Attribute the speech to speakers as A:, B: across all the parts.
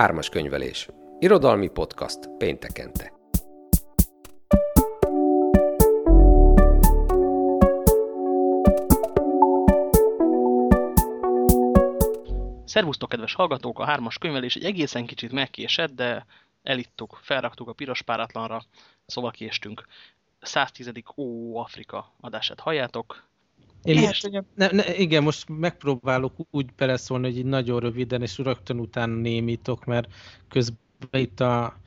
A: Ármas könyvelés. Irodalmi podcast péntekente.
B: Szervusztok, kedves hallgatók! A hármas könyvelés egy egészen kicsit megkésett, de elittuk, felraktuk a piros páratlanra, szóval késtünk. 110. Ó, Afrika adását halljátok.
C: Én most, ne, ne, igen, most megpróbálok úgy beleszólni, hogy így nagyon röviden, és rögtön utána némítok, mert közben itt a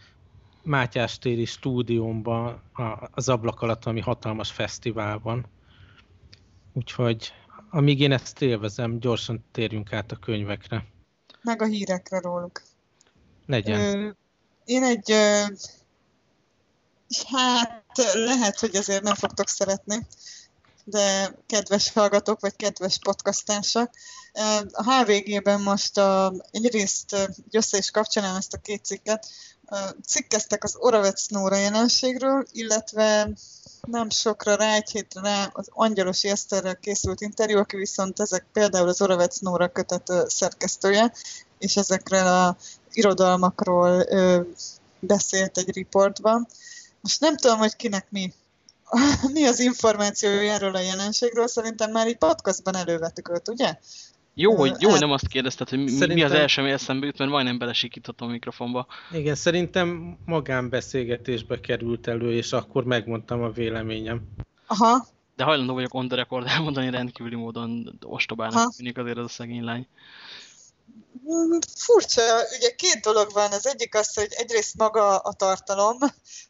C: Mátyás téri stúdiómban a, az ablak alatt, ami hatalmas fesztivál van. Úgyhogy amíg én ezt élvezem, gyorsan térjünk át a könyvekre.
D: meg a hírekre róluk.
C: Legyen.
D: Ö, én egy, ö, hát lehet, hogy azért nem fogtok szeretni, de kedves hallgatók, vagy kedves podcastársak, ö, a HVG-ben most a, egyrészt így össze is kapcsolám ezt a két cikket, cikkeztek az Oravec Nóra jelenségről, illetve nem sokra rá, egy hétre rá az Angyalos Eszterrel készült interjú, aki viszont ezek például az Oravec Nóra kötet szerkesztője, és ezekről a irodalmakról beszélt egy riportban. Most nem tudom, hogy kinek mi, mi az információja erről a jelenségről, szerintem már így podcastban elővettük őt, ugye?
B: Jó, hogy, jó,
D: hát-
B: nem azt kérdezted, hogy mi, mi az
C: Szerintem-
B: első, ami eszembe jut, mert majdnem belesikítottam a mikrofonba.
C: Igen, szerintem magánbeszélgetésbe került elő, és akkor megmondtam a véleményem.
D: Aha,
B: De hajlandó vagyok on the record elmondani rendkívüli módon ostobának
D: Ha.
B: tűnik azért ez a szegény lány.
D: Mm, Furcsa, ugye két dolog van. Az egyik az, hogy egyrészt maga a tartalom,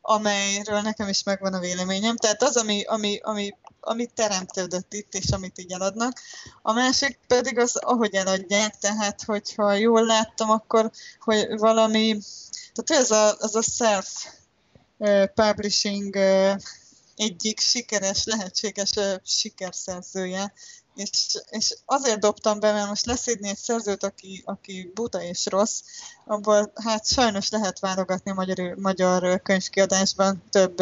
D: amelyről nekem is megvan a véleményem, tehát az, ami, ami, ami, ami teremtődött itt, és amit így eladnak. A másik pedig az, ahogy eladják, tehát hogyha jól láttam, akkor hogy valami, tehát ez a, az a self publishing egyik sikeres, lehetséges eh, sikerszerzője, és, és azért dobtam be, mert most leszídni egy szerzőt, aki, aki buta és rossz, abból hát sajnos lehet válogatni a magyar, magyar könyvkiadásban több,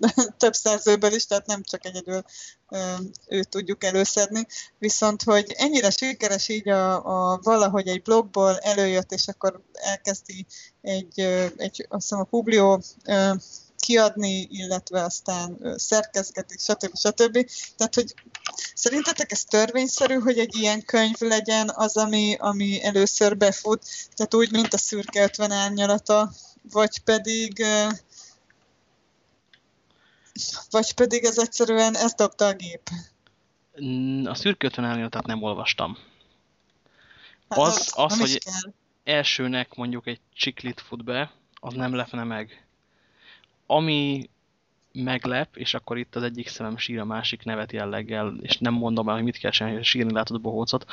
D: több szerzőből is, tehát nem csak egyedül őt tudjuk előszedni. Viszont, hogy ennyire sikeres így a, a valahogy egy blogból előjött, és akkor elkezdi egy, egy azt hiszem a Publio kiadni, illetve aztán ö, szerkezgeti, stb. stb. Tehát, hogy Szerintetek ez törvényszerű, hogy egy ilyen könyv legyen az, ami, ami először befut, tehát úgy, mint a szürke 50 árnyalata, vagy pedig vagy pedig ez egyszerűen ezt dobta a gép.
B: Mm, A szürke 50 árnyalatát nem olvastam.
D: Hát
B: Az- az,
D: is
B: hogy-. Elsőnek mondjuk egy csiklit fut be, az nem lepne meg. Ami meglep, és akkor itt az egyik szemem sír a másik nevet jelleggel, és nem mondom el, hogy mit kell csinálni, hogy sírni látod a bohócot,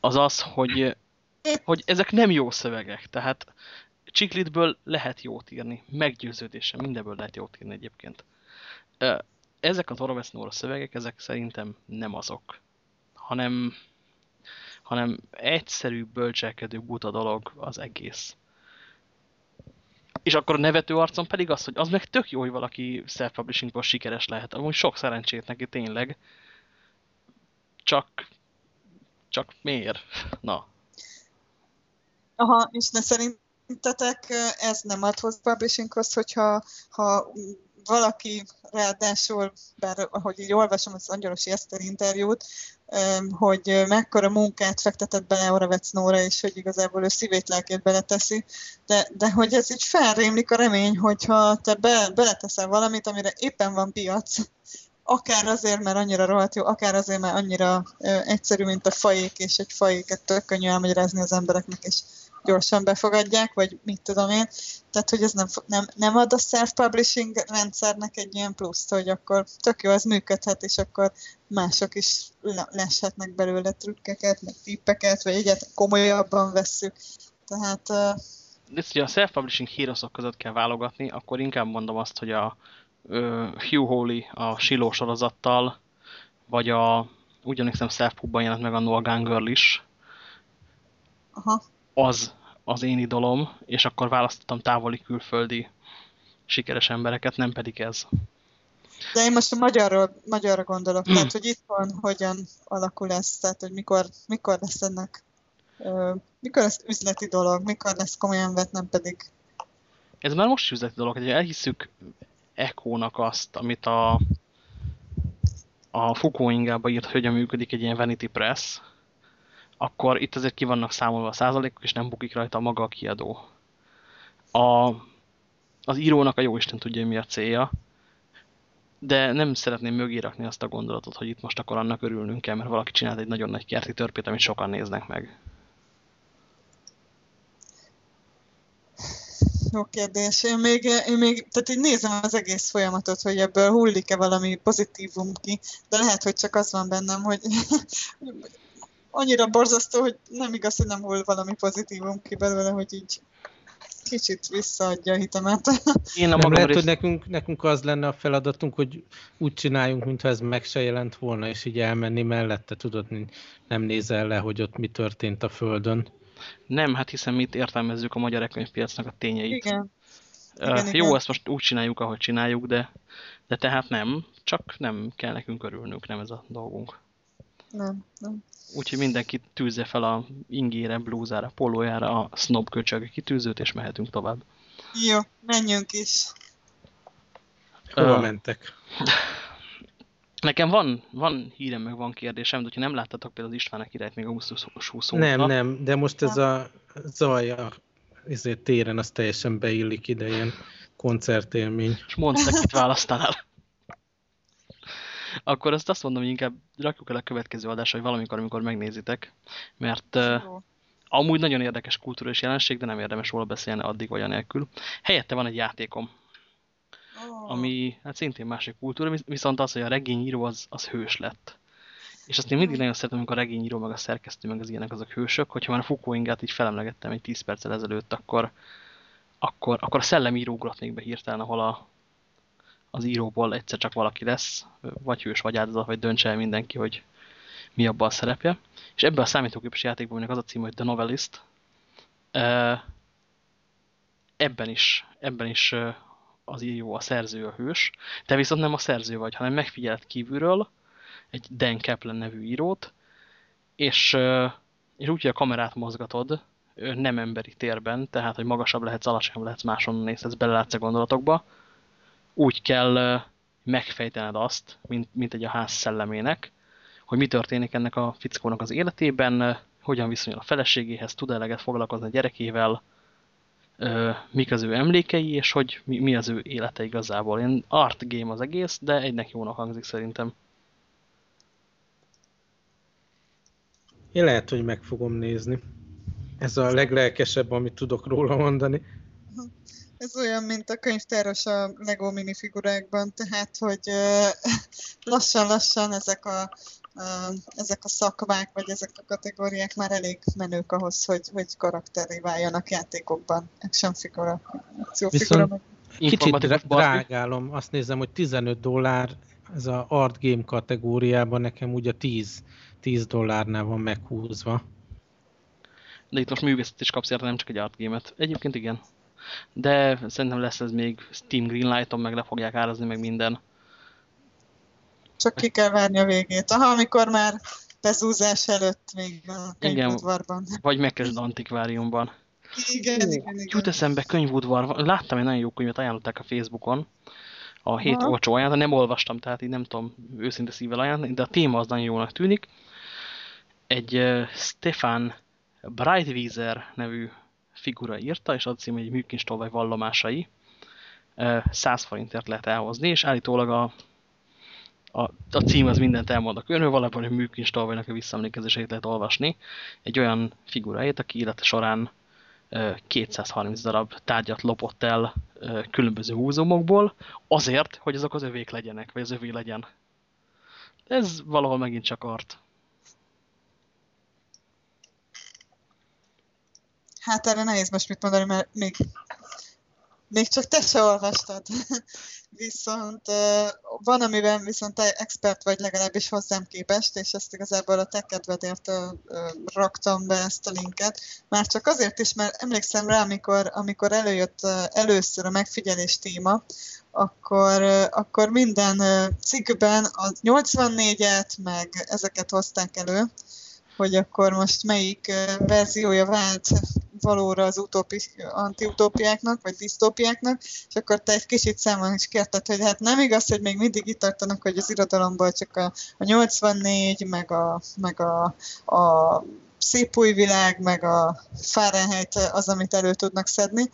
B: az az, hogy, hogy ezek nem jó szövegek. Tehát csiklitből lehet jót írni, meggyőződésem, mindenből lehet jót írni egyébként. Ezek az Orwell Nóra szövegek, ezek szerintem nem azok, hanem, hanem egyszerű, bölcselkedő, buta dolog az egész. És akkor a nevető arcon pedig az, hogy az meg tök jó, hogy valaki self-publishingból sikeres lehet. Amúgy sok szerencsét neki tényleg. Csak, csak miért? Na.
D: Aha, és ne szerintetek eh, ez nem ad hozzá publishinghoz, hogyha ha valaki ráadásul, bár ahogy így olvasom az Angyalosi Eszter interjút, hogy mekkora munkát fektetett bele Oravec Nóra, és hogy igazából ő szívét, lelkét beleteszi, de, de hogy ez így felrémlik a remény, hogyha te be, beleteszel valamit, amire éppen van piac, akár azért, mert annyira rohadt jó, akár azért, mert annyira egyszerű, mint a fajék, és egy fajéket tök könnyű elmagyarázni az embereknek, és gyorsan befogadják, vagy mit tudom én. Tehát, hogy ez nem, nem, nem ad a self-publishing rendszernek egy ilyen pluszt, hogy akkor tök jó, ez működhet, és akkor mások is le- leshetnek belőle trükkeket, meg tippeket, vagy egyet komolyabban vesszük. Tehát ö,
B: De a self-publishing hírosok között kell válogatni, akkor inkább mondom azt, hogy a ö, Hugh Hawley a Siló sorozattal, vagy a úgy emlékszem self-pubban jelent meg a Noah Gangirl is,
D: aha,
B: az az én idolom, és akkor választottam távoli külföldi sikeres embereket, nem pedig ez.
D: De én most a magyarról, magyarra gondolok, tehát hogy itthon hogyan alakul ez, tehát hogy mikor, mikor lesz ennek mikor lesz üzleti dolog, mikor lesz komolyan vett, nem pedig...
B: Ez már most üzleti dolog, hogy elhisszük Echo-nak azt, amit a, a Fukóingába írt, hogy hogyan működik egy ilyen Vanity Press, akkor itt azért ki vannak számolva a százalékok, és nem bukik rajta maga a kiadó. A, az írónak a jóisten tudja, hogy mi a célja, de nem szeretném mögé azt a gondolatot, hogy itt most akkor annak örülnünk kell, mert valaki csinált egy nagyon nagy kerti törpét, amit sokan néznek meg.
D: Jó kérdés. Én még, én még tehát így nézem az egész folyamatot, hogy ebből hullik-e valami pozitívum ki, de lehet, hogy csak az van bennem, hogy annyira borzasztó, hogy nem igaz, hogy nem hull valami pozitívum ki belőle, hogy így kicsit visszaadja a hitemet.
C: Én a nem lehet, részt... hogy nekünk, nekünk az lenne a feladatunk, hogy úgy csináljunk, mintha ez meg se jelent volna, és így elmenni mellette, tudod, nem nézel le, hogy ott mi történt a Földön.
B: Nem, hát hiszen mi itt értelmezzük a magyar könyvpiacnak a tényeit.
D: Igen.
B: Uh, igen, jó, igen. ezt most úgy csináljuk, ahogy csináljuk, de, de tehát nem, csak nem kell nekünk örülnünk, nem ez a dolgunk.
D: Nem, nem.
B: Úgyhogy mindenki tűzze fel a ingére, blúzára, polójára a snob köcsög kitűzőt, és mehetünk tovább.
D: Jó, menjünk is.
C: Hova uh, mentek?
B: Nekem van, van hírem, meg van kérdésem, de hogyha nem láttatok például az Istvának királyt még augusztus 20
C: Nem, nem, de most ez a zaj a ezért téren az teljesen beillik ide, ilyen koncertélmény.
B: És mondd, kit választanál akkor azt azt mondom, hogy inkább rakjuk el a következő adásra, hogy valamikor, amikor megnézitek, mert uh, amúgy nagyon érdekes kultúrás jelenség, de nem érdemes róla beszélni addig vagy anélkül. Helyette van egy játékom, oh. ami hát szintén másik kultúra, viszont az, hogy a regényíró az, az hős lett. És azt én mindig nagyon szeretem, amikor a regényíró, meg a szerkesztő, meg az ilyenek azok hősök, hogyha már a Foucault így felemlegettem egy 10 perccel ezelőtt, akkor, akkor, akkor a szellemíró ugrott be hirtelen, ahol a, az íróból egyszer csak valaki lesz, vagy hős, vagy áldozat, vagy döntse el mindenki, hogy mi abban a szerepje. És ebben a számítógépes játékban az a cím, hogy The Novelist. Ebben is, ebben is az író, a szerző a hős. Te viszont nem a szerző vagy, hanem megfigyelt kívülről egy Dan Kaplan nevű írót, és, és úgy, hogy a kamerát mozgatod, nem emberi térben, tehát, hogy magasabb lehetsz, alacsonyabb lehetsz, máson nézhetsz, belelátsz a gondolatokba, úgy kell megfejtened azt, mint, mint egy a ház szellemének, hogy mi történik ennek a fickónak az életében, hogyan viszonyul a feleségéhez, tud eleget foglalkozni a gyerekével, mik az ő emlékei, és hogy mi, mi az ő élete igazából. Ilyen art game az egész, de egynek jónak hangzik szerintem.
C: Én lehet, hogy meg fogom nézni. Ez a leglelkesebb, amit tudok róla mondani.
D: Ez olyan, mint a könyvtáros a Lego minifigurákban, tehát, hogy lassan-lassan ezek a, ezek a szakmák, vagy ezek a kategóriák már elég menők ahhoz, hogy, hogy karakteré váljanak játékokban. Action figura, akciófigura.
C: Viszont kicsit drágálom, azt nézem, hogy 15 dollár ez a art game kategóriában nekem ugye 10, 10 dollárnál van meghúzva.
B: De itt most művészet is kapsz érte, nem csak egy art game-et. Egyébként igen de szerintem lesz ez még Steam Greenlight-on, meg le fogják árazni, meg minden.
D: Csak ki kell várni a végét. Aha, amikor már bezúzás előtt még a könyvudvarban.
B: Igen, vagy megkezded antikváriumban.
D: Igen, igen, igen.
B: Jut eszembe könyvudvar. Láttam egy nagyon jó könyvet, ajánlották a Facebookon. A hét Aha. olcsó ajánlat, nem olvastam, tehát így nem tudom őszinte szívvel ajánlani, de a téma az nagyon jónak tűnik. Egy uh, Stefan Breitwieser nevű figura írta, és az cím egy műkincstolvaj vallomásai. 100 forintért lehet elhozni, és állítólag a, a, a cím az mindent elmond a könyvről, valóban egy műkincstolvajnak a visszaemlékezéseit lehet olvasni. Egy olyan figuráját, aki élete során 230 darab tárgyat lopott el különböző múzeumokból, azért, hogy azok az övék legyenek, vagy az övé legyen. Ez valahol megint csak art.
D: Hát erre nehéz most mit mondani, mert még, még csak te se olvastad. viszont van, amiben viszont te expert vagy legalábbis hozzám képest, és ezt igazából a te kedvedért raktam be ezt a linket. Már csak azért is, mert emlékszem rá, amikor, amikor előjött először a megfigyelés téma, akkor, akkor minden cikkben a 84-et, meg ezeket hozták elő, hogy akkor most melyik verziója vált valóra az utópi, antiutópiáknak, vagy disztópiáknak, és akkor te egy kicsit számon is kérted, hogy hát nem igaz, hogy még mindig itt tartanak, hogy az irodalomból csak a, a 84, meg a, meg a, a szép új világ, meg a Fahrenheit az, amit elő tudnak szedni.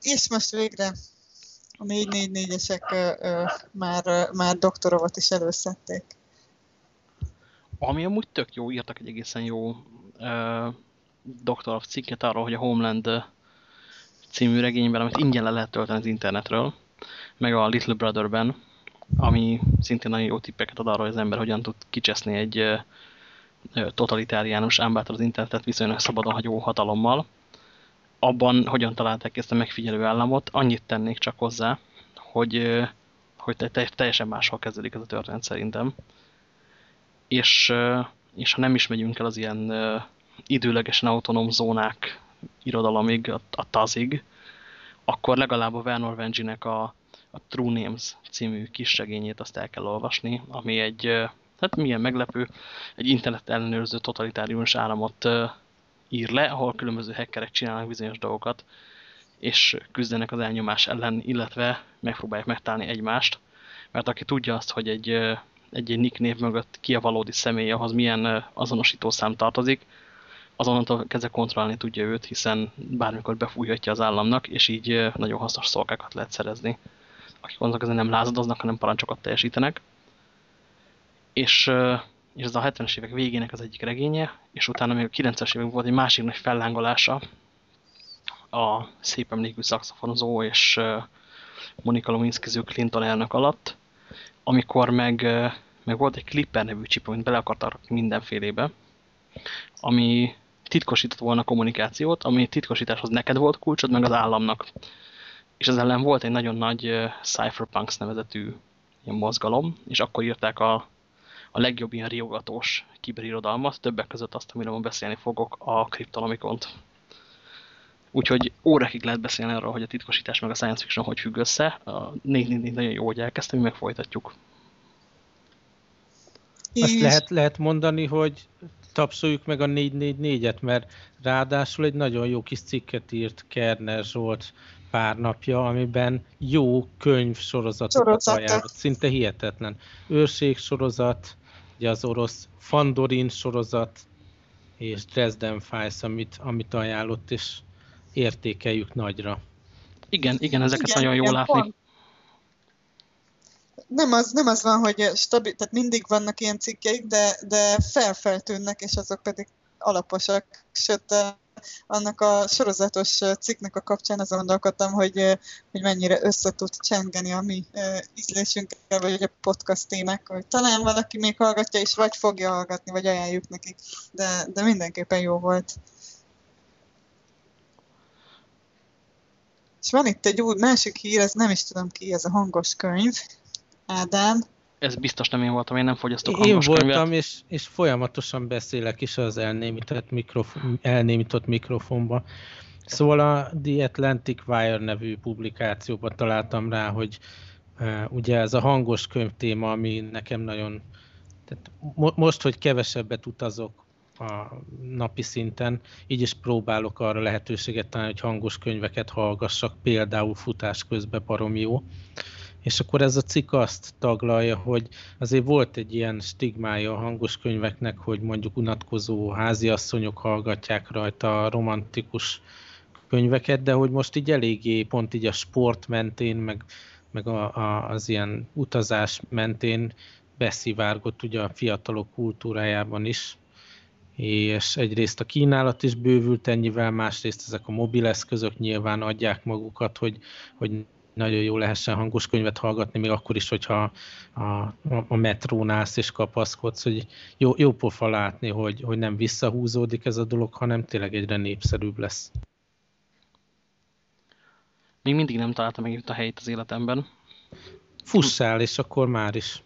D: És most végre a 444-esek már, már doktorovat is előszedték.
B: Ami amúgy tök jó, írtak egy egészen jó uh, doktor cikket arról, hogy a Homeland című regényben, amit ingyen le lehet tölteni az internetről, meg a Little Brotherben, ami szintén nagyon jó tippeket ad arra, hogy az ember hogyan tud kicseszni egy totalitáriánus ámbátor az internetet viszonylag szabadon hagyó hatalommal. Abban hogyan találták ezt a megfigyelő államot, annyit tennék csak hozzá, hogy, hogy teljesen máshol kezdődik ez a történet szerintem. És, és ha nem is megyünk el az ilyen időlegesen autonóm zónák irodalomig, a, a tazig, akkor legalább a Werner Venginek a, a True Names című kisregényét azt el kell olvasni, ami egy, hát milyen meglepő, egy internet ellenőrző totalitárius államot ír le, ahol különböző hackerek csinálnak bizonyos dolgokat, és küzdenek az elnyomás ellen, illetve megpróbálják megtalálni egymást, mert aki tudja azt, hogy egy, egy, nicknév mögött ki a valódi személy, ahhoz milyen azonosítószám tartozik, azonnantól kezdve kontrollálni tudja őt, hiszen bármikor befújhatja az államnak, és így nagyon hasznos szolgákat lehet szerezni. Akik azok ezen nem lázadoznak, hanem parancsokat teljesítenek. És, és ez a 70-es évek végének az egyik regénye, és utána még a 90-es évek volt egy másik nagy fellángolása, a szép emlékű szakszofonozó és Monika Lewinsky Clinton elnök alatt, amikor meg, meg volt egy Clipper nevű csip, amit bele akartak mindenfélébe, ami titkosított volna kommunikációt, ami titkosításhoz neked volt kulcsod, meg az államnak. És ez ellen volt egy nagyon nagy Cypherpunks nevezetű ilyen mozgalom, és akkor írták a, a legjobb ilyen riogatós kiberirodalmat, többek között azt, amiről beszélni fogok, a Cryptonomicont. Úgyhogy órakig lehet beszélni arról, hogy a titkosítás meg a science fiction hogy függ össze. A 4 nagyon jó, hogy elkezdtem, mi meg folytatjuk.
C: Azt lehet, lehet mondani, hogy tapsoljuk meg a 444-et, mert ráadásul egy nagyon jó kis cikket írt Kerner Zsolt pár napja, amiben jó könyv sorozatokat ajánlott. Szinte hihetetlen. Őrség sorozat, ugye az orosz Fandorin sorozat, és Dresden Files, amit, amit ajánlott, és értékeljük nagyra.
B: Igen, igen, ezeket igen, nagyon jól látni. Pont,
D: nem az, nem az van, hogy stabil, tehát mindig vannak ilyen cikkeik, de, de felfeltűnnek, és azok pedig alaposak. Sőt, annak a sorozatos cikknek a kapcsán azon gondolkodtam, hogy, hogy mennyire össze tud csengeni a mi ízlésünkkel, vagy a podcast témák, hogy talán valaki még hallgatja, és vagy fogja hallgatni, vagy ajánljuk nekik, de, de mindenképpen jó volt. És van itt egy új másik hír, ez nem is tudom ki, ez a hangos könyv, Ádám.
B: Ez biztos nem én voltam, én nem fogyasztok
C: Én voltam, könyvet. és, és folyamatosan beszélek is az elnémített mikrofon, elnémított mikrofonba. Szóval a The Atlantic Wire nevű publikációban találtam rá, hogy uh, ugye ez a hangos könyv téma, ami nekem nagyon... Tehát mo- most, hogy kevesebbet utazok a napi szinten, így is próbálok arra lehetőséget találni, hogy hangos könyveket hallgassak, például futás közben barom jó. És akkor ez a cikk azt taglalja, hogy azért volt egy ilyen stigmája a hangos könyveknek, hogy mondjuk unatkozó háziasszonyok hallgatják rajta a romantikus könyveket, de hogy most így eléggé pont így a sport mentén, meg, meg a, a, az ilyen utazás mentén beszivárgott ugye a fiatalok kultúrájában is, és egyrészt a kínálat is bővült ennyivel, másrészt ezek a mobileszközök nyilván adják magukat, hogy, hogy nagyon jó lehessen hangos könyvet hallgatni, még akkor is, hogyha a, a, a metrón állsz és kapaszkodsz, hogy jó, jó pofa látni, hogy, hogy nem visszahúzódik ez a dolog, hanem tényleg egyre népszerűbb lesz.
B: Még mindig nem találtam meg itt a helyét az életemben.
C: Fussál, és akkor már is.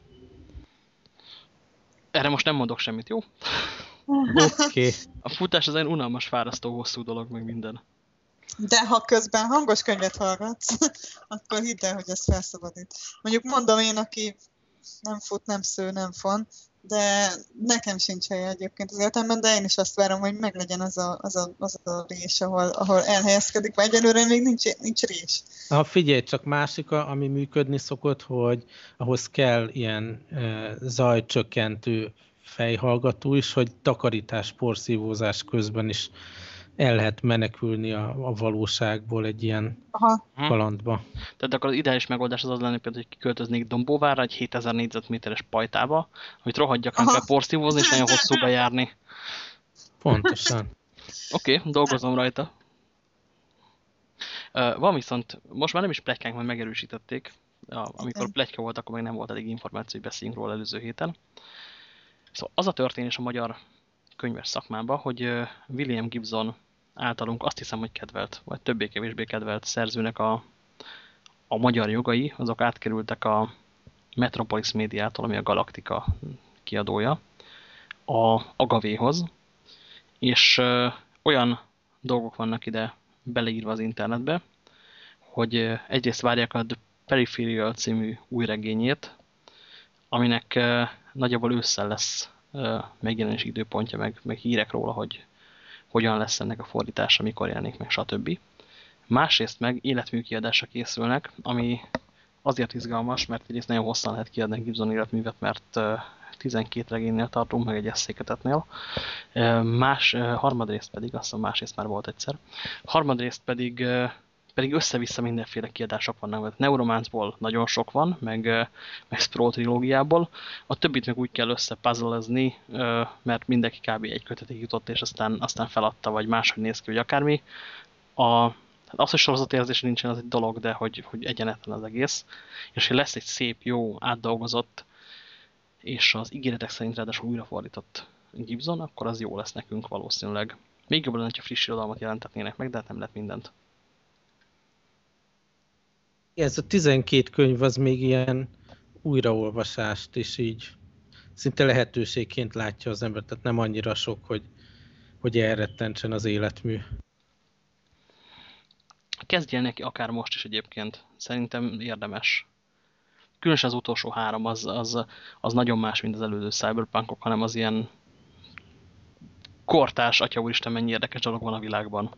B: Erre most nem mondok semmit, jó?
C: Oké. Okay.
B: A futás az egy unalmas, fárasztó, hosszú dolog, meg minden.
D: De ha közben hangos könyvet hallgatsz, akkor hidd el, hogy ez felszabadít. Mondjuk mondom én, aki nem fut, nem sző, nem fon, de nekem sincs helye egyébként az életemben, de én is azt várom, hogy meglegyen az a, az a, az a rés, ahol, ahol elhelyezkedik, mert egyelőre még nincs, nincs rés.
C: Ha figyelj, csak másik, ami működni szokott, hogy ahhoz kell ilyen e, zajcsökkentő fejhallgató is, hogy takarítás, porszívózás közben is el lehet menekülni a, a valóságból egy ilyen Aha. kalandba.
B: Tehát akkor az ideális megoldás az az lenne például, hogy kiköltöznék Dombóvára egy 7000 négyzetméteres pajtába, hogy rohadjak kell porszívózni és nagyon hosszú bejárni.
C: Pontosan.
B: Oké, okay, dolgozom rajta. Uh, van viszont, most már nem is pletykánk, majd megerősítették. Ja, amikor pletyka volt, akkor még nem volt elég információ, hogy beszéljünk róla előző héten. Szóval az a történés a magyar könyves szakmában, hogy William Gibson általunk azt hiszem, hogy kedvelt, vagy többé-kevésbé kedvelt szerzőnek a, a magyar jogai, azok átkerültek a Metropolis médiától, ami a Galaktika kiadója, a Agavéhoz, és ö, olyan dolgok vannak ide beleírva az internetbe, hogy egyrészt várják a The Peripheral című új regényét, aminek nagyjából ősszel lesz megjelenési időpontja, meg, meg hírek róla, hogy hogyan lesz ennek a fordítása, mikor jelenik meg, stb. Másrészt meg életműkiadásra készülnek, ami azért izgalmas, mert egyrészt nagyon hosszan lehet kiadni Gibson életművet, mert 12 regénynél tartunk, meg egy eszéketetnél. Más, harmadrészt pedig, azt hiszem másrészt már volt egyszer, harmadrészt pedig pedig össze-vissza mindenféle kiadások vannak. Neurománcból nagyon sok van, meg, meg Sprawl trilógiából. A többit meg úgy kell összepuzzlezni, mert mindenki kb. egy kötetig jutott, és aztán, aztán feladta, vagy máshogy néz ki, vagy akármi. A, hát az, hogy sorozatérzés nincsen, az egy dolog, de hogy, hogy egyenetlen az egész. És hogy lesz egy szép, jó, átdolgozott, és az ígéretek szerint ráadásul újrafordított Gibson, akkor az jó lesz nekünk valószínűleg. Még jobban lenne, ha friss irodalmat jelentetnének meg, de hát nem lett mindent.
C: Ez a 12 könyv az még ilyen újraolvasást is így szinte lehetőségként látja az ember, tehát nem annyira sok, hogy, hogy elrettentsen az életmű.
B: Kezdjen neki akár most is egyébként. Szerintem érdemes. Különösen az utolsó három, az, az, az nagyon más, mint az előző cyberpunkok, hanem az ilyen kortás, atya úristen, mennyi érdekes dolog van a világban.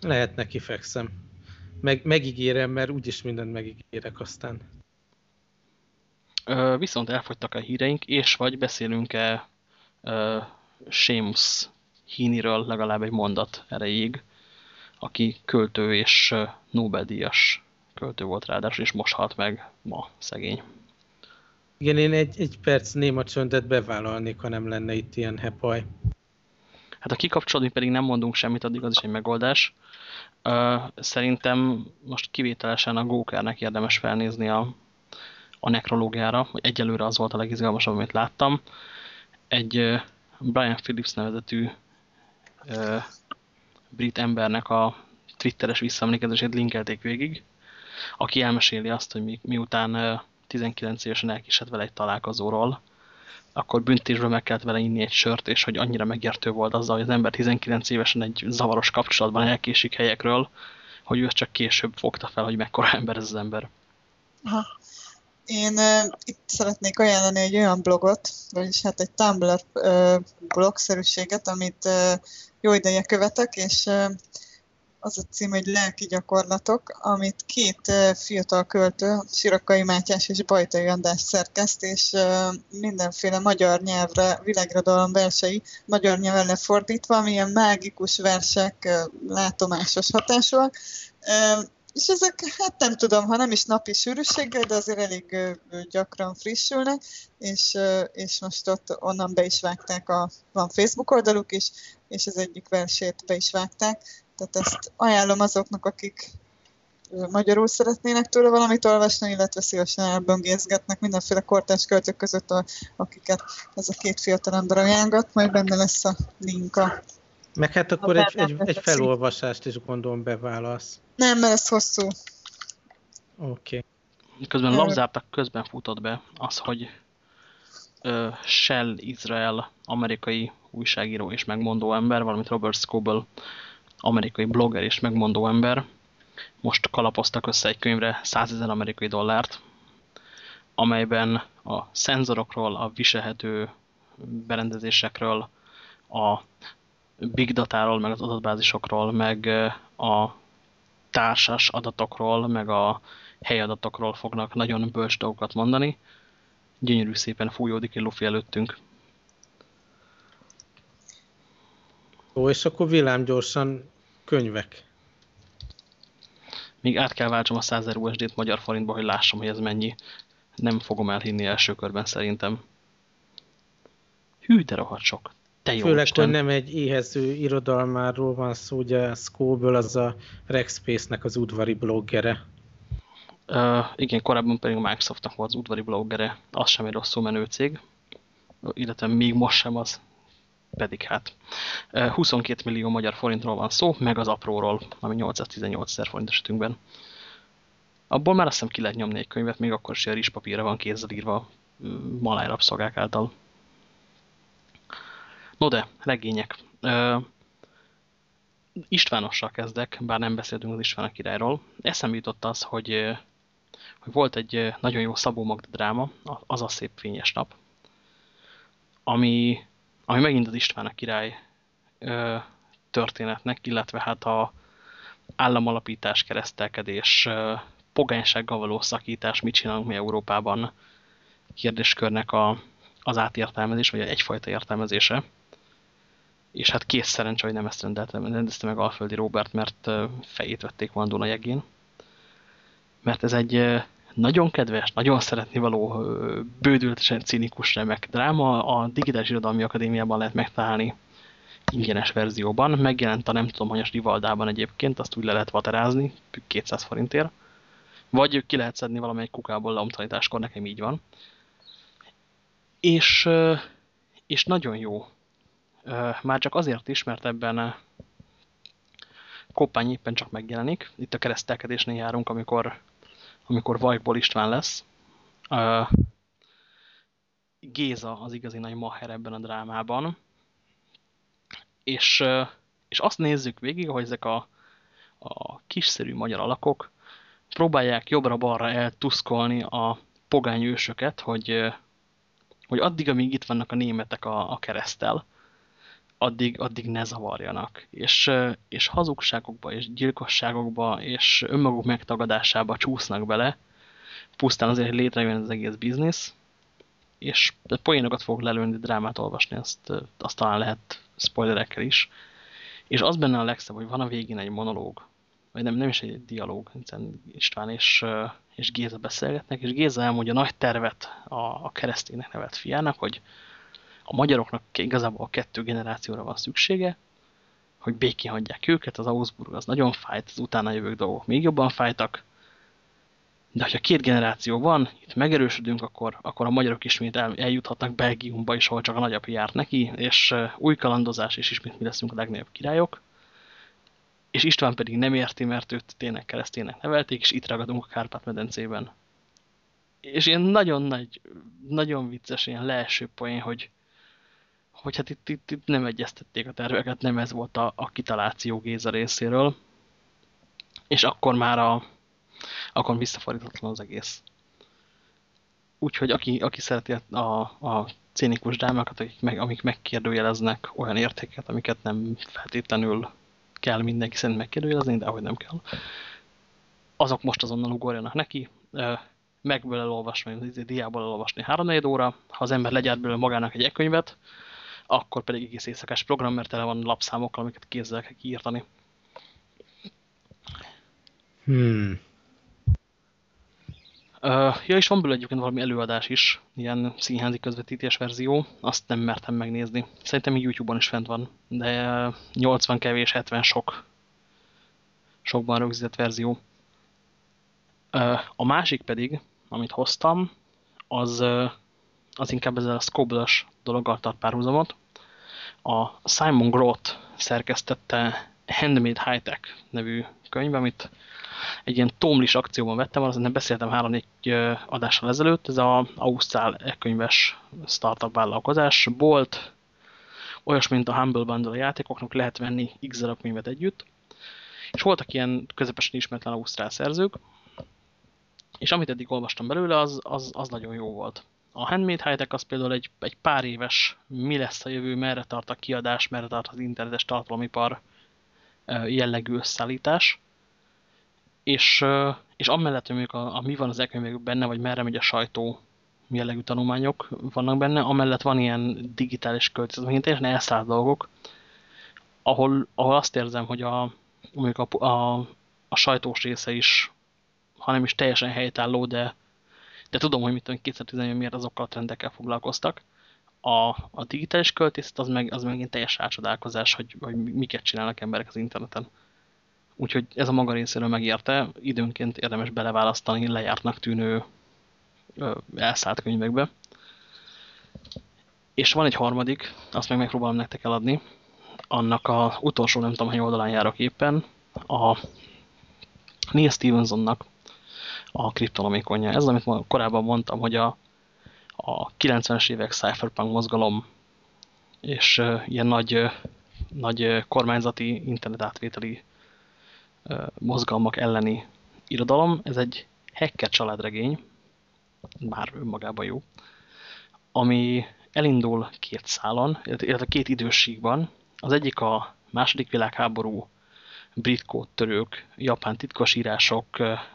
C: Lehet neki fekszem meg, megígérem, mert úgyis mindent megígérek aztán.
B: Ö, viszont elfogytak a híreink, és vagy beszélünk-e Seamus Heaney-ről legalább egy mondat erejéig, aki költő és Nobel-díjas költő volt ráadásul, és most halt meg ma, szegény.
C: Igen, én egy, egy perc néma csöndet bevállalnék, ha nem lenne itt ilyen hepaj.
B: Hát ha kikapcsolódni pedig nem mondunk semmit, addig az is egy megoldás. Szerintem most kivételesen a Gókernek érdemes felnézni a, a nekrológiára, hogy egyelőre az volt a legizgalmasabb, amit láttam. Egy Brian Phillips nevezetű uh, brit embernek a twitteres visszaemlékezését linkelték végig, aki elmeséli azt, hogy mi, miután 19 évesen elkísért vele egy találkozóról, akkor büntésből meg kellett vele inni egy sört, és hogy annyira megértő volt azzal, hogy az ember 19 évesen egy zavaros kapcsolatban elkésik helyekről, hogy ő csak később fogta fel, hogy mekkora ember ez az ember.
D: Aha. Én uh, itt szeretnék ajánlani egy olyan blogot, vagyis hát egy Tumblr uh, blogszerűséget, amit uh, jó ideje követek, és uh, az a cím, hogy lelki gyakorlatok, amit két fiatal költő, Sirakai Mátyás és Bajtai András szerkeszt, és mindenféle magyar nyelvre, világradalom versei magyar nyelven lefordítva, amilyen mágikus versek, látomásos hatásúak. És ezek, hát nem tudom, ha nem is napi sűrűséggel, de azért elég gyakran frissülnek, és, és most ott onnan be is vágták, a, van Facebook oldaluk is, és az egyik versét be is vágták, tehát ezt ajánlom azoknak, akik magyarul szeretnének tőle valamit olvasni, illetve szívesen elböngészgetnek mindenféle kortás költők között, akiket ez a két fiatal ember ajánlgat, majd benne lesz a link a
C: meg hát akkor egy, egy, egy felolvasást is gondolom beválasz.
D: Nem, mert ez hosszú.
C: Oké.
B: Okay. Közben lapzártak, közben futott be az, hogy uh, Shell Izrael amerikai újságíró és megmondó ember, valamint Robert Scoble amerikai blogger és megmondó ember most kalapoztak össze egy könyvre 100 ezer amerikai dollárt, amelyben a szenzorokról, a viselhető berendezésekről, a big datáról, meg az adatbázisokról, meg a társas adatokról, meg a helyadatokról fognak nagyon bölcs dolgokat mondani. Gyönyörű szépen fújódik egy lufi előttünk.
C: Ó, és akkor villámgyorsan könyvek.
B: Még át kell váltsom a 100 USD-t magyar forintba, hogy lássam, hogy ez mennyi. Nem fogom elhinni első körben szerintem. Hű, de rohadt sok. Te jó
C: Főleg,
B: Isten.
C: hogy nem egy éhező irodalmáról van szó, ugye Scobel az a Rexpace-nek az udvari bloggere.
B: Uh, igen, korábban pedig a Microsoftnak volt az udvari bloggere, az sem egy rosszul menő cég, illetve még most sem az, pedig hát. Uh, 22 millió magyar forintról van szó, meg az apróról, ami 818 ezer forint esetünkben. Abból már azt hiszem ki lehet nyomni egy könyvet, még akkor is a rizspapírra van kézzel írva maláj rabszolgák által. No de, regények. Uh, Istvánossal kezdek, bár nem beszéltünk az István a királyról. Eszembe jutott az, hogy, hogy volt egy nagyon jó Szabó Magda dráma, az a szép fényes nap, ami, ami megint az István a király ö, történetnek, illetve hát a államalapítás, keresztelkedés, ö, pogánysággal való szakítás, mit csinálunk mi Európában kérdéskörnek a, az átértelmezés, vagy egyfajta értelmezése és hát kész szerencsé, hogy nem ezt rendezte meg Alföldi Robert, mert fejét vették volna jegén. Mert ez egy nagyon kedves, nagyon szeretni való, bődültesen cinikus remek dráma. A Digitális Irodalmi Akadémiában lehet megtalálni ingyenes verzióban. Megjelent a nem tudom, hanyas Rivaldában egyébként, azt úgy le lehet vaterázni, 200 forintért. Vagy ki lehet szedni valamelyik kukából leomtanításkor, nekem így van. És, és nagyon jó már csak azért is, mert ebben Koppány éppen csak megjelenik. Itt a keresztelkedésnél járunk, amikor, amikor Vajkból István lesz. Géza az igazi nagy maher ebben a drámában. És, és azt nézzük végig, hogy ezek a, a kiszerű magyar alakok próbálják jobbra-balra eltuszkolni a pogány ősöket, hogy, hogy addig, amíg itt vannak a németek a, a keresztel, addig, addig ne zavarjanak. És, és hazugságokba, és gyilkosságokba, és önmaguk megtagadásába csúsznak bele, pusztán azért, hogy létrejön az egész biznisz, és poénokat fog lelőni, drámát olvasni, azt, azt talán lehet spoilerekkel is. És az benne a legszebb, hogy van a végén egy monológ, vagy nem, nem is egy dialóg, hiszen István és, és Géza beszélgetnek, és Géza elmondja nagy tervet a, a kereszténynek nevet fiának, hogy a magyaroknak igazából a kettő generációra van szüksége, hogy békén hagyják őket, az Augsburg az nagyon fájt, az utána jövők dolgok még jobban fájtak, de hogyha két generáció van, itt megerősödünk, akkor, akkor a magyarok ismét el, eljuthatnak Belgiumba is, ahol csak a nagyapja járt neki, és új kalandozás, és ismét mi leszünk a legnagyobb királyok. És István pedig nem érti, mert őt tényleg kereszténynek nevelték, és itt ragadunk a Kárpát-medencében. És ilyen nagyon nagy, nagyon vicces, ilyen leeső poén, hogy, hogy hát itt, itt, itt nem egyeztették a terveket, nem ez volt a, a kitaláció Géza részéről, és akkor már a, akkor visszafordítatlan az egész. Úgyhogy aki, aki szereti a, a cénikus drámákat, akik, meg, amik megkérdőjeleznek olyan értéket, amiket nem feltétlenül kell mindenki szerint megkérdőjelezni, de ahogy nem kell, azok most azonnal ugorjanak neki, megből elolvasni, diából elolvasni három óra, ha az ember legyárt belőle magának egy e-könyvet, akkor pedig egész éjszakás program, mert tele van lapszámokkal, amiket kézzel kell kiírtani.
C: Hmm.
B: Uh, ja, és van belőle egyébként valami előadás is, ilyen színházi közvetítés verzió, azt nem mertem megnézni. Szerintem YouTube-on is fent van, de 80 kevés, 70 sok. Sokban rögzített verzió. Uh, a másik pedig, amit hoztam, az, uh, az inkább ezzel a Scobbles dologgal tart párhuzamot. A Simon Groth szerkesztette Handmade High Tech nevű könyv, amit egy ilyen tomlis akcióban vettem, azon nem beszéltem három-négy adással ezelőtt, ez az Ausztrál e-könyves startup vállalkozás, bolt, olyas, mint a Humble Bundle játékoknak, lehet venni x könyvet együtt, és voltak ilyen közepesen ismeretlen ausztrál szerzők, és amit eddig olvastam belőle, az, az, az nagyon jó volt. A Handmade High-Tech az például egy, egy pár éves, mi lesz a jövő, merre tart a kiadás, merre tart az internetes tartalomipar jellegű összeállítás. És, és amellett, hogy a, a mi van az elkönyvekben benne, vagy merre megy a sajtó jellegű tanulmányok vannak benne, amellett van ilyen digitális költözet, ilyen teljesen elszállt dolgok, ahol, ahol azt érzem, hogy a, mondjuk a, a, a sajtós része is, ha nem is teljesen helytálló, de, de tudom, hogy mit tudom, 2011 miért azokkal a trendekkel foglalkoztak. A, a digitális költészet az meg, az meg egy teljes rácsodálkozás, hogy, hogy miket csinálnak emberek az interneten. Úgyhogy ez a maga részéről megérte, időnként érdemes beleválasztani lejártnak tűnő elszállt könyvekbe. És van egy harmadik, azt meg megpróbálom nektek eladni. Annak a utolsó, nem tudom, hogy oldalán járok éppen, a Neil Stevensonnak a kriptonomikonja. Ez, amit korábban mondtam, hogy a, a 90-es évek cypherpunk mozgalom és uh, ilyen nagy, uh, nagy kormányzati internetátvételi uh, mozgalmak elleni irodalom. Ez egy hacker családregény, már önmagában jó, ami elindul két szálon, illetve két időségben. Az egyik a második világháború brit kódtörők, japán titkosírások,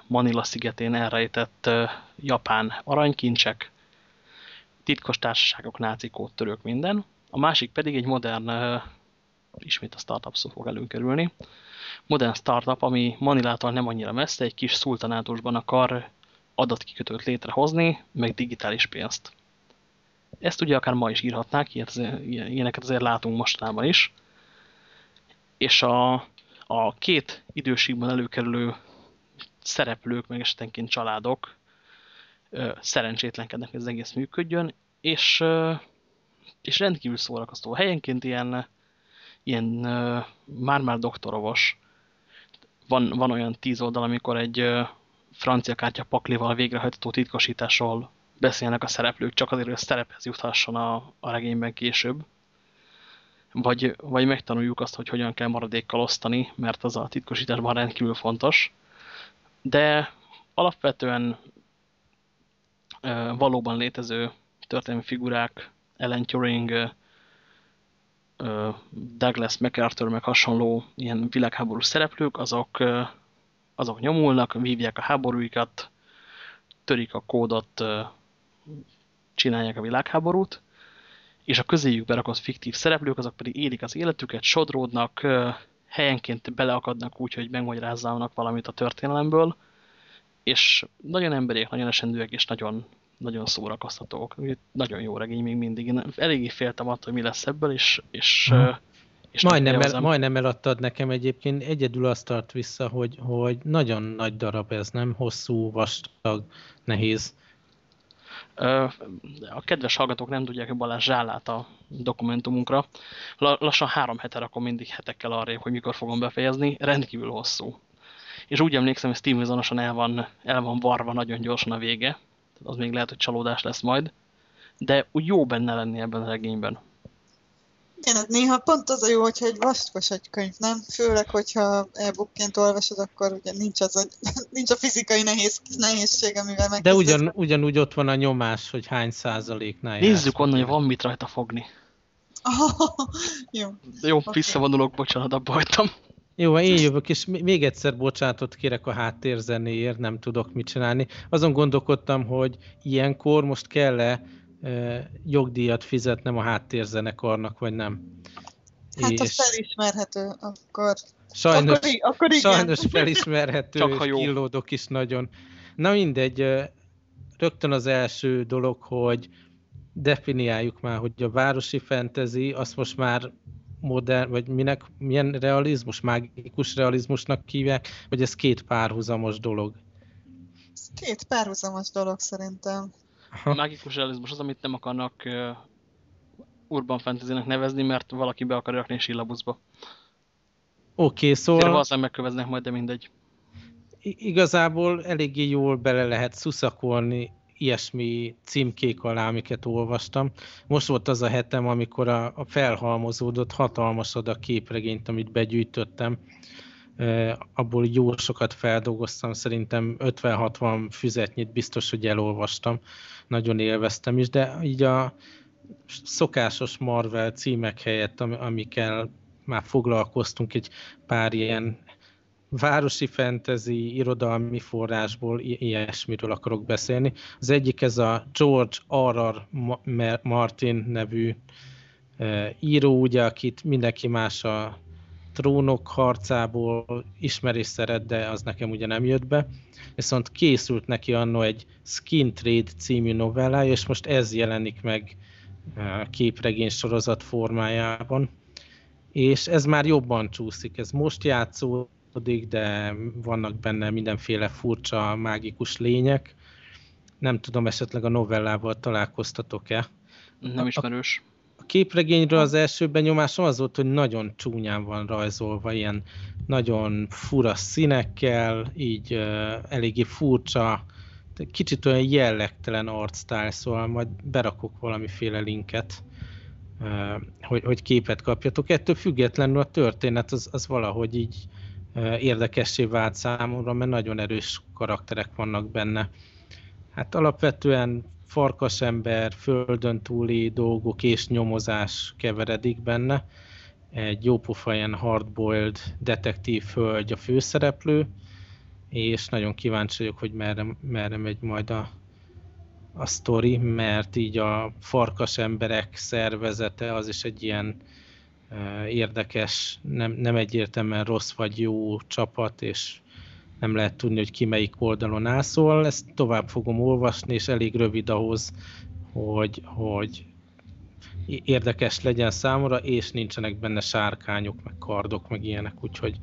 B: Manila szigetén elrejtett japán aranykincsek, titkos társaságok, náci kódtörők, minden. A másik pedig egy modern, ismét a startup szó fog előkerülni, modern startup, ami Manilától nem annyira messze, egy kis szultanátusban akar adatkikötőt létrehozni, meg digitális pénzt. Ezt ugye akár ma is írhatnák, ilyeneket azért látunk mostanában is. És a, a két időségben előkerülő szereplők, meg esetenként családok szerencsétlenkednek, hogy ez egész működjön, és, és rendkívül szórakoztó. Helyenként ilyen, ilyen már-már doktorovos, van, van olyan tíz oldal, amikor egy francia kártya paklival végrehajtható titkosításról beszélnek a szereplők, csak azért, hogy a szerephez juthasson a, a regényben később. Vagy, vagy megtanuljuk azt, hogy hogyan kell maradékkal osztani, mert az a titkosításban rendkívül fontos. De alapvetően valóban létező történelmi figurák, Ellen Turing, Douglas MacArthur meg hasonló ilyen világháborús szereplők, azok azok nyomulnak, vívják a háborúikat, törik a kódot, csinálják a világháborút, és a közéjük berakott fiktív szereplők, azok pedig élik az életüket, sodródnak, helyenként beleakadnak úgy, hogy megmagyarázzának valamit a történelemből, és nagyon emberiek, nagyon esendőek, és nagyon, nagyon szórakoztatók. Nagyon jó regény még mindig. Én eléggé féltem attól, hogy mi lesz ebből, és, és hmm.
C: És majdnem, el, majdnem eladtad nekem egyébként, egyedül azt tart vissza, hogy, hogy nagyon nagy darab ez, nem? Hosszú, vastag, nehéz.
B: A kedves hallgatók nem tudják, hogy Balázs zsálát a dokumentumunkra. Lassan három hete rakom mindig hetekkel arra, hogy mikor fogom befejezni. Rendkívül hosszú. És úgy emlékszem, hogy Stevensonosan el van, el van varva nagyon gyorsan a vége. Az még lehet, hogy csalódás lesz majd. De úgy jó benne lenni ebben a regényben.
D: Igen, hát néha pont az a jó, hogyha egy vaskos egy könyv, nem? Főleg, hogyha e-bookként olvasod, akkor ugye nincs, az a, nincs a fizikai nehéz, nehézség, amivel meg.
C: De ugyan, ugyanúgy ott van a nyomás, hogy hány százaléknál
B: Nézzük onnan, hogy van mit rajta fogni.
D: Oh, jó.
B: Jó, okay. visszavonulok, bocsánat, abba hagytam.
C: Jó, én jövök, és még egyszer bocsánatot kérek a háttérzenéért, nem tudok mit csinálni. Azon gondolkodtam, hogy ilyenkor most kell-e jogdíjat fizetnem a háttérzenekarnak, vagy nem.
D: Hát és... az felismerhető, akkor...
C: Sajnos, akkor, akkor igen. sajnos felismerhető, Csak és killódok is nagyon. Na mindegy, rögtön az első dolog, hogy definiáljuk már, hogy a városi fantasy, azt most már modern, vagy minek, milyen realizmus, mágikus realizmusnak hívják, vagy ez két párhuzamos dolog?
D: Ez két párhuzamos dolog szerintem.
B: A mágikus realizmus az, amit nem akarnak uh, urban fantasy nevezni, mert valaki be akar rakni sílabuszba.
C: Oké, okay, szóval... Tényleg
B: valószínűleg megköveznek majd, de mindegy.
C: Igazából eléggé jól bele lehet szuszakolni ilyesmi címkék alá, amiket olvastam. Most volt az a hetem, amikor a, a felhalmozódott hatalmas a képregényt, amit begyűjtöttem abból jó sokat feldolgoztam, szerintem 50-60 füzetnyit biztos, hogy elolvastam, nagyon élveztem is, de így a szokásos Marvel címek helyett, amikkel már foglalkoztunk, egy pár ilyen városi fantasy, irodalmi forrásból ilyesmiről akarok beszélni. Az egyik ez a George R. R. Martin nevű író, ugye, akit mindenki más a trónok harcából ismer és szeret, de az nekem ugye nem jött be. Viszont készült neki annó egy Skin Trade című novellája, és most ez jelenik meg képregény sorozat formájában. És ez már jobban csúszik, ez most játszódik, de vannak benne mindenféle furcsa, mágikus lények. Nem tudom, esetleg a novellával találkoztatok-e?
B: Nem ismerős
C: képregényről az első benyomásom az volt, hogy nagyon csúnyán van rajzolva, ilyen nagyon fura színekkel, így uh, eléggé furcsa, kicsit olyan jellegtelen arcstyle, szóval majd berakok valamiféle linket, uh, hogy, hogy képet kapjatok. Ettől függetlenül a történet az, az valahogy így uh, érdekessé vált számomra, mert nagyon erős karakterek vannak benne. Hát alapvetően farkasember, földön túli dolgok és nyomozás keveredik benne. Egy jópofa ilyen hardboiled detektív hölgy a főszereplő, és nagyon kíváncsi vagyok, hogy merre, merre megy majd a, a sztori, mert így a farkas emberek szervezete az is egy ilyen uh, érdekes, nem, nem egyértelműen rossz vagy jó csapat, és nem lehet tudni, hogy ki melyik oldalon áll, szóval ezt tovább fogom olvasni, és elég rövid ahhoz, hogy, hogy érdekes legyen számomra, és nincsenek benne sárkányok, meg kardok, meg ilyenek, úgyhogy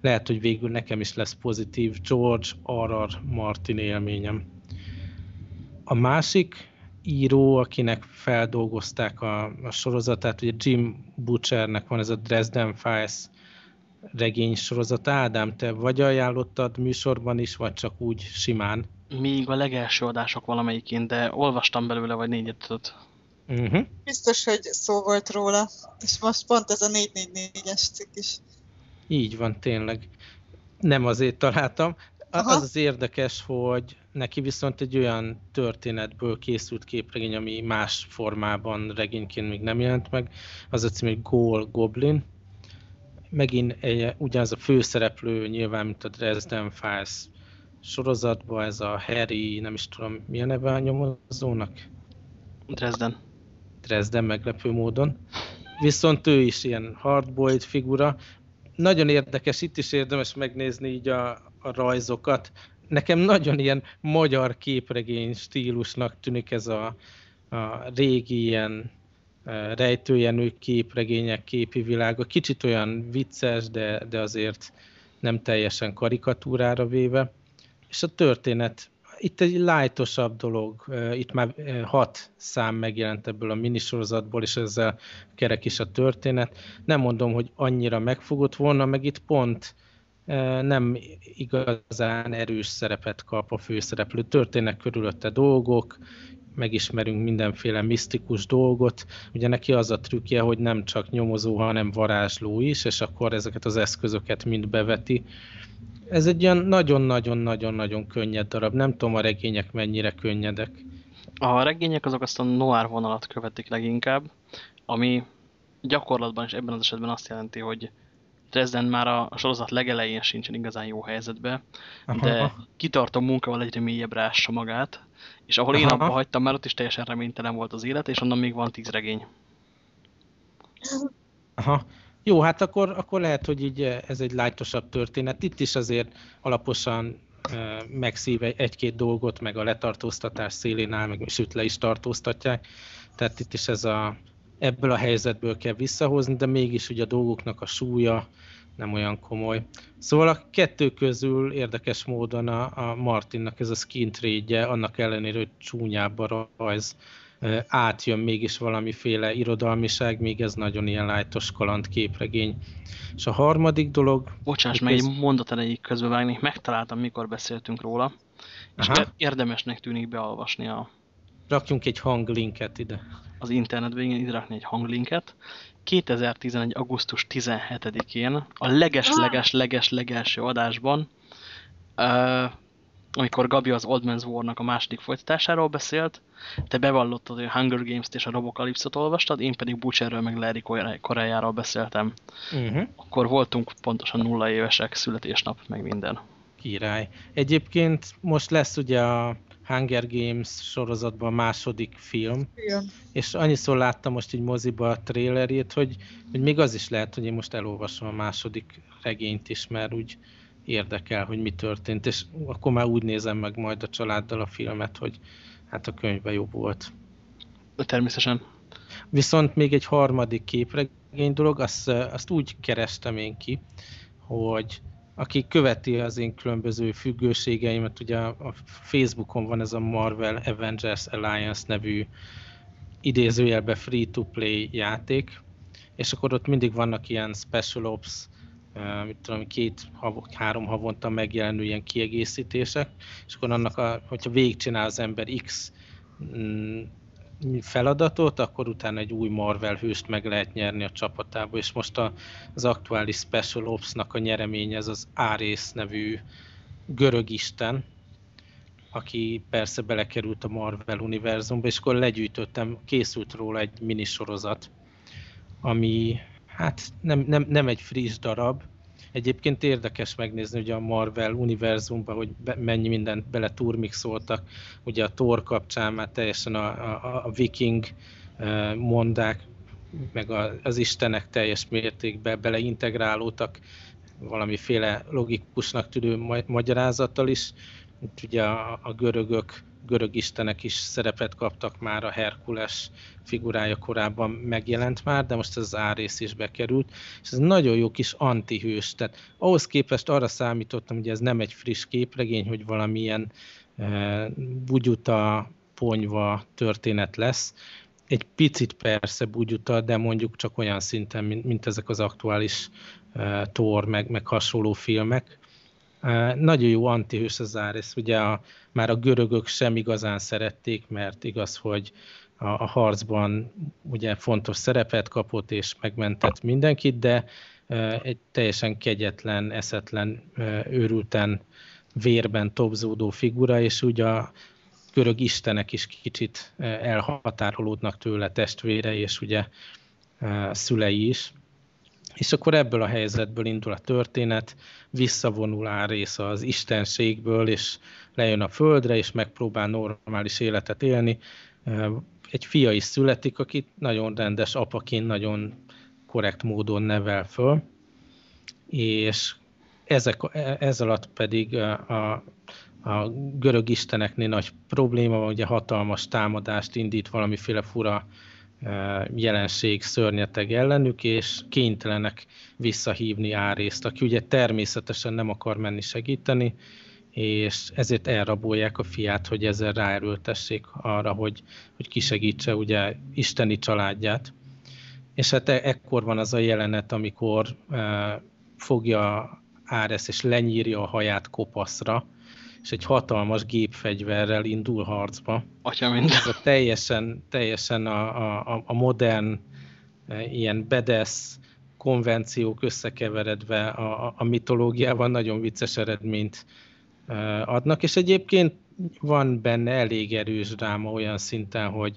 C: lehet, hogy végül nekem is lesz pozitív George R.R. Martin élményem. A másik író, akinek feldolgozták a, a sorozatát, ugye Jim Butchernek van ez a Dresden Files regény sorozat. Ádám, te vagy ajánlottad műsorban is, vagy csak úgy simán?
B: Még a legelső adások valamelyikén, de olvastam belőle, vagy négyet Uh
D: mhm. -huh. Biztos, hogy szó volt róla, és most pont ez a 444-es cikk is.
C: Így van, tényleg. Nem azért találtam. Aha. Az az érdekes, hogy neki viszont egy olyan történetből készült képregény, ami más formában regényként még nem jelent meg. Az a cím, hogy Goal Goblin megint egy, ugyanaz a főszereplő nyilván, mint a Dresden Files sorozatban, ez a Harry, nem is tudom, mi a neve a nyomozónak?
B: Dresden.
C: Dresden meglepő módon. Viszont ő is ilyen hardboiled figura. Nagyon érdekes, itt is érdemes megnézni így a, a rajzokat. Nekem nagyon ilyen magyar képregény stílusnak tűnik ez a, a régi ilyen rejtőjenő képregények, képi világa. Kicsit olyan vicces, de, de azért nem teljesen karikatúrára véve. És a történet, itt egy lájtosabb dolog, itt már hat szám megjelent ebből a minisorozatból, és ezzel kerek is a történet. Nem mondom, hogy annyira megfogott volna, meg itt pont nem igazán erős szerepet kap a főszereplő. Történnek körülötte dolgok, megismerünk mindenféle misztikus dolgot. Ugye neki az a trükkje, hogy nem csak nyomozó, hanem varázsló is, és akkor ezeket az eszközöket mind beveti. Ez egy ilyen nagyon-nagyon-nagyon-nagyon könnyed darab. Nem tudom a regények mennyire könnyedek.
B: A regények azok azt a noir vonalat követik leginkább, ami gyakorlatban és ebben az esetben azt jelenti, hogy Dresden már a sorozat legelején sincsen igazán jó helyzetbe, de kitartó munkával egyre mélyebbre ássa magát, és ahol Aha. én abba hagytam, már ott is teljesen reménytelen volt az élet, és onnan még van tíz regény.
C: Aha. Jó, hát akkor, akkor lehet, hogy így eh, ez egy lájtosabb történet. Itt is azért alaposan e, megszív egy-két dolgot, meg a letartóztatás szélén áll, meg süt le is tartóztatják. Tehát itt is ez a, ebből a helyzetből kell visszahozni, de mégis ugye a dolgoknak a súlya, nem olyan komoly. Szóval a kettő közül érdekes módon a, a Martinnak ez a skin trade annak ellenére, hogy csúnyább a rajz, átjön mégis valamiféle irodalmiság, még ez nagyon ilyen lájtos kaland képregény. És a harmadik dolog...
B: Bocsáss meg, egy mondat elejéig közbevágni, megtaláltam, mikor beszéltünk róla, és Aha. érdemesnek tűnik beolvasni a,
C: Rakjunk egy hanglinket ide.
B: Az internetben igen, ide rakni egy hanglinket. 2011. augusztus 17-én a leges-leges-leges-legelső adásban uh, amikor Gabi az Old Man's War-nak a második folytatásáról beszélt, te bevallottad, hogy a Hunger Games-t és a Robocalypse-ot olvastad, én pedig Butcherről meg Larry Koreájáról beszéltem. Uh
C: Mhm.
B: -huh. Akkor voltunk pontosan nulla évesek, születésnap, meg minden.
C: Király. Egyébként most lesz ugye a Hunger Games sorozatban a második film,
D: Igen.
C: és annyiszor láttam most így moziba a trailerét, hogy, hogy még az is lehet, hogy én most elolvasom a második regényt is, mert úgy érdekel, hogy mi történt, és akkor már úgy nézem meg majd a családdal a filmet, hogy hát a könyvben jobb volt.
B: Természetesen.
C: Viszont még egy harmadik képregény dolog, azt, azt úgy kerestem én ki, hogy aki követi az én különböző függőségeimet, ugye a Facebookon van ez a Marvel Avengers Alliance nevű idézőjelbe free-to-play játék, és akkor ott mindig vannak ilyen special ops, mit tudom, két, három havonta megjelenő ilyen kiegészítések, és akkor annak, a, hogyha végigcsinál az ember X mm, feladatot, akkor utána egy új Marvel hőst meg lehet nyerni a csapatába, és most a, az aktuális Special Ops-nak a nyereménye ez az Ares nevű görög isten, aki persze belekerült a Marvel univerzumba, és akkor legyűjtöttem, készült róla egy minisorozat, ami hát nem, nem, nem egy friss darab, Egyébként érdekes megnézni ugye a Marvel univerzumban, hogy be, mennyi mindent bele turmixoltak. Ugye a Thor kapcsán már teljesen a, a, a viking mondák, meg a, az istenek teljes mértékben beleintegrálódtak valamiféle logikusnak tűnő magyarázattal is. Ugye a, a görögök görög istenek is szerepet kaptak már, a Herkules figurája korábban megjelent már, de most az Árész is bekerült, és ez nagyon jó kis antihős, tehát ahhoz képest arra számítottam, hogy ez nem egy friss képregény, hogy valamilyen e, bugyuta, ponyva történet lesz, egy picit persze bugyuta, de mondjuk csak olyan szinten, mint, mint ezek az aktuális e, Thor, meg, meg hasonló filmek. Nagyon jó antihős az Árész, ugye a, már a görögök sem igazán szerették, mert igaz, hogy a, a harcban ugye fontos szerepet kapott és megmentett mindenkit, de egy teljesen kegyetlen, eszetlen, őrülten vérben tobzódó figura, és ugye a görög istenek is kicsit elhatárolódnak tőle testvére, és ugye szülei is. És akkor ebből a helyzetből indul a történet, visszavonul Árész az istenségből, és lejön a földre, és megpróbál normális életet élni. Egy fia is születik, akit nagyon rendes apaként, nagyon korrekt módon nevel föl, és ezek, ez alatt pedig a, a görög isteneknél nagy probléma ugye hatalmas támadást indít valamiféle fura jelenség, szörnyeteg ellenük, és kénytelenek visszahívni Árészt, aki ugye természetesen nem akar menni segíteni, és ezért elrabolják a fiát, hogy ezzel ráerőltessék arra, hogy, hogy kisegítse ugye isteni családját. És hát e- ekkor van az a jelenet, amikor e, fogja Áresz és lenyírja a haját kopaszra, és egy hatalmas gépfegyverrel indul harcba.
B: Atya minden.
C: Ez a teljesen, teljesen a, a, a modern e, ilyen bedesz konvenciók összekeveredve a, a mitológiával nagyon vicces eredményt e, adnak, és egyébként van benne elég erős dráma olyan szinten, hogy,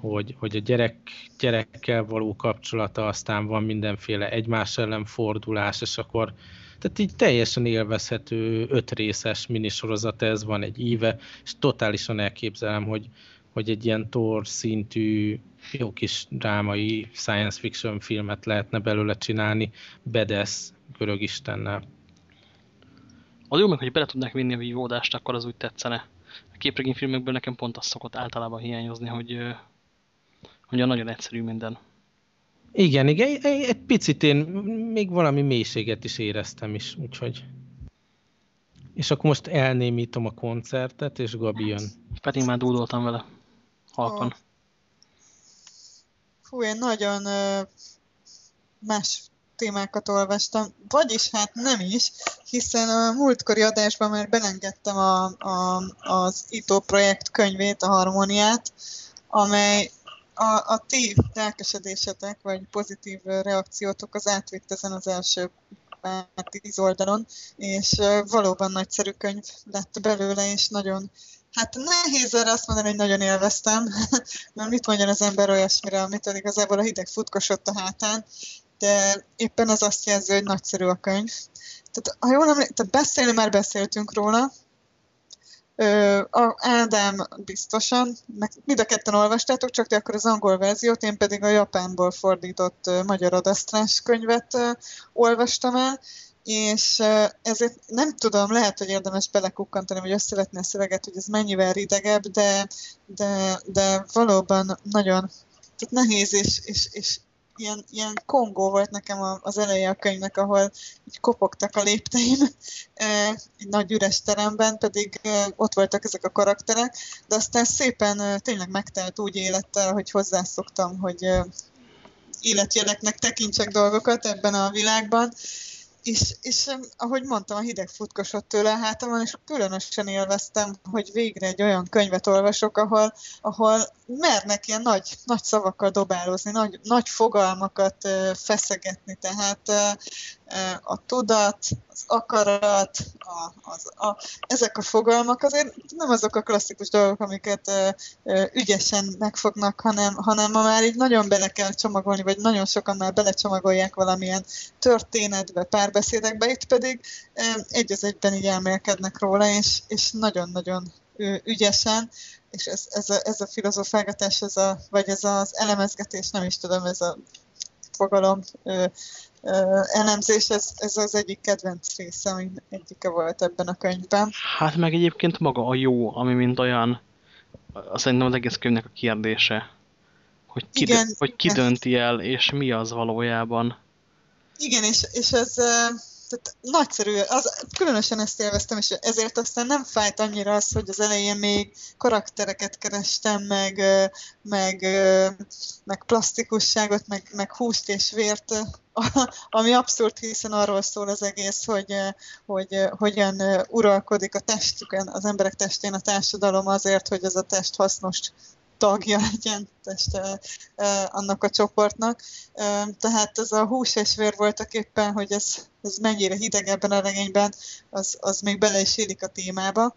C: hogy, hogy a gyerek, gyerekkel való kapcsolata, aztán van mindenféle egymás ellen fordulás, és akkor tehát így teljesen élvezhető ötrészes minisorozat ez van egy íve, és totálisan elképzelem, hogy, hogy egy ilyen Thor szintű jó kis drámai science fiction filmet lehetne belőle csinálni, Bedesz görög istennel.
B: Az jó meg, hogy bele tudnák vinni a vívódást, akkor az úgy tetszene. A képregényfilmekből nekem pont az szokott általában hiányozni, hogy, hogy a nagyon egyszerű minden.
C: Igen, igen, egy picit én még valami mélységet is éreztem is, úgyhogy... És akkor most elnémítom a koncertet, és Gabi jön.
B: Pedig már dúdoltam vele. Halkan.
D: Fú, én nagyon uh, más témákat olvastam, vagyis hát nem is, hiszen a múltkori adásban már belengedtem a, a, az ITO projekt könyvét, a Harmóniát, amely a, a ti lelkesedésetek, vagy pozitív reakciótok az átvitt ezen az első tíz oldalon, és valóban nagyszerű könyv lett belőle, és nagyon Hát nehéz erre azt mondani, hogy nagyon élveztem, mert mit mondjon az ember olyasmire, amitől igazából a hideg futkosott a hátán, de éppen az azt jelzi, hogy nagyszerű a könyv. Tehát, ha jól emlékszem, beszélni már beszéltünk róla, a Ádám biztosan, meg mind a ketten olvastátok, csak te akkor az angol verziót, én pedig a japánból fordított magyar adasztrás könyvet olvastam el, és ezért nem tudom, lehet, hogy érdemes belekukkantani, vagy összevetni a szöveget, hogy ez mennyivel ridegebb, de, de, de valóban nagyon tehát nehéz és, és, és ilyen, ilyen kongó volt nekem az eleje a könyvnek, ahol így kopogtak a lépteim egy nagy üres teremben, pedig ott voltak ezek a karakterek, de aztán szépen tényleg megtelt úgy élettel, hogy hozzászoktam, hogy életjeleknek tekintsek dolgokat ebben a világban, és, és ahogy mondtam, a hideg futkosott tőle a hátamon, és különösen élveztem, hogy végre egy olyan könyvet olvasok, ahol, ahol mernek ilyen nagy, nagy szavakkal dobálózni, nagy, nagy fogalmakat feszegetni, tehát a tudat, az akarat, a, az, a, ezek a fogalmak azért nem azok a klasszikus dolgok, amiket ö, ö, ügyesen megfognak, hanem, hanem ma már így nagyon bele kell csomagolni, vagy nagyon sokan már belecsomagolják valamilyen történetbe, párbeszédekbe, itt pedig egy az egyben így elmélkednek róla, és, és nagyon-nagyon ügyesen, és ez, ez, a, ez a filozofálgatás, ez a, vagy ez az elemezgetés, nem is tudom, ez a fogalom ö, ö, elemzés, ez, ez az egyik kedvenc része, ami egyike volt ebben a könyvben.
B: Hát meg egyébként maga a jó, ami mint olyan, szerintem az egész könyvnek a kérdése, hogy ki, igen, hogy ki dönti el, és mi az valójában.
D: Igen, és, és ez tehát nagyszerű, az, különösen ezt élveztem, és ezért aztán nem fájt annyira az, hogy az elején még karaktereket kerestem, meg, meg, meg plastikusságot, meg, meg húst és vért, ami abszurd, hiszen arról szól az egész, hogy, hogy hogyan uralkodik a testükön, az emberek testén a társadalom azért, hogy ez a test hasznos tagja legyen teste annak a csoportnak. Tehát ez a hús és vér voltak éppen, hogy ez, ez mennyire hideg ebben a regényben, az, az még bele is élik a témába.